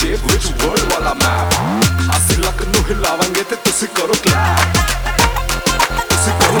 ਜੇਬ ਵਿੱਚ ਵਰਡ ਵਾਲਾ ਮੈਪ ਅਸੀਂ ਲੱਕ ਨੂੰ ਹਿਲਾਵਾਂਗੇ ਤੇ ਤੁਸੀਂ ਕਰੋ ਕਲੈਪ ਤੁਸੀਂ ਕਰੋ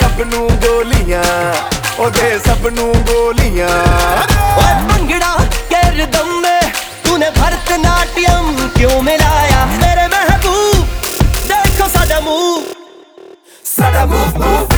ਉਹਦੇ ਸਭ ਨੂੰ ਗੋਲੀਆਂ ਓਏ ਭੰਗੜਾ ਕਰ ਦਮੇ ਤੂਨੇ ਭਰਤ ਨਾਟਿਅਮ ਕਿਉਂ ਮਿਲਾਇਆ ਮੇਰੇ ਮਹਿਬੂਬ ਦੇਖੋ ਸਾਡਾ ਮੂਵ ਸਾਡਾ ਮੂਵ ਮੂਵ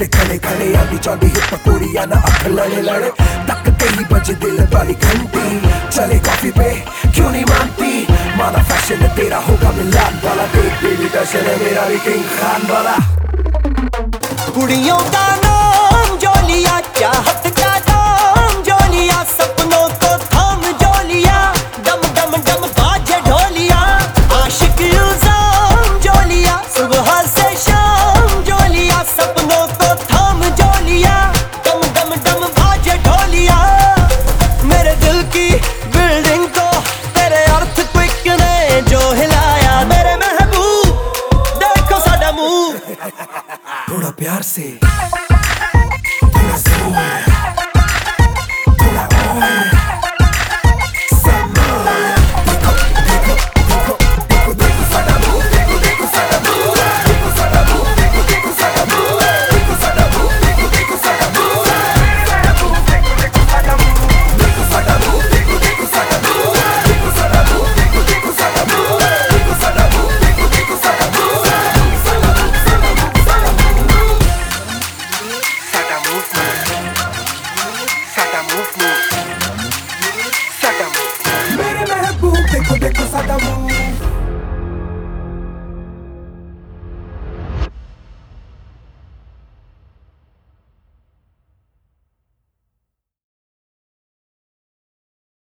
ते खड़े खड़े आधी चौधी हिप कोरी या अख लड़े लड़े तक तेरी बज दिल वाली घंटी चले कॉफ़ी पे क्यों नहीं मानती माना फ़ैशन तेरा होगा मिलान वाला देख बेबी दर्शन है मेरा भी किंग खान वाला कुड़ियों का ना थोड़ा प्यार से। थोड़ा Because I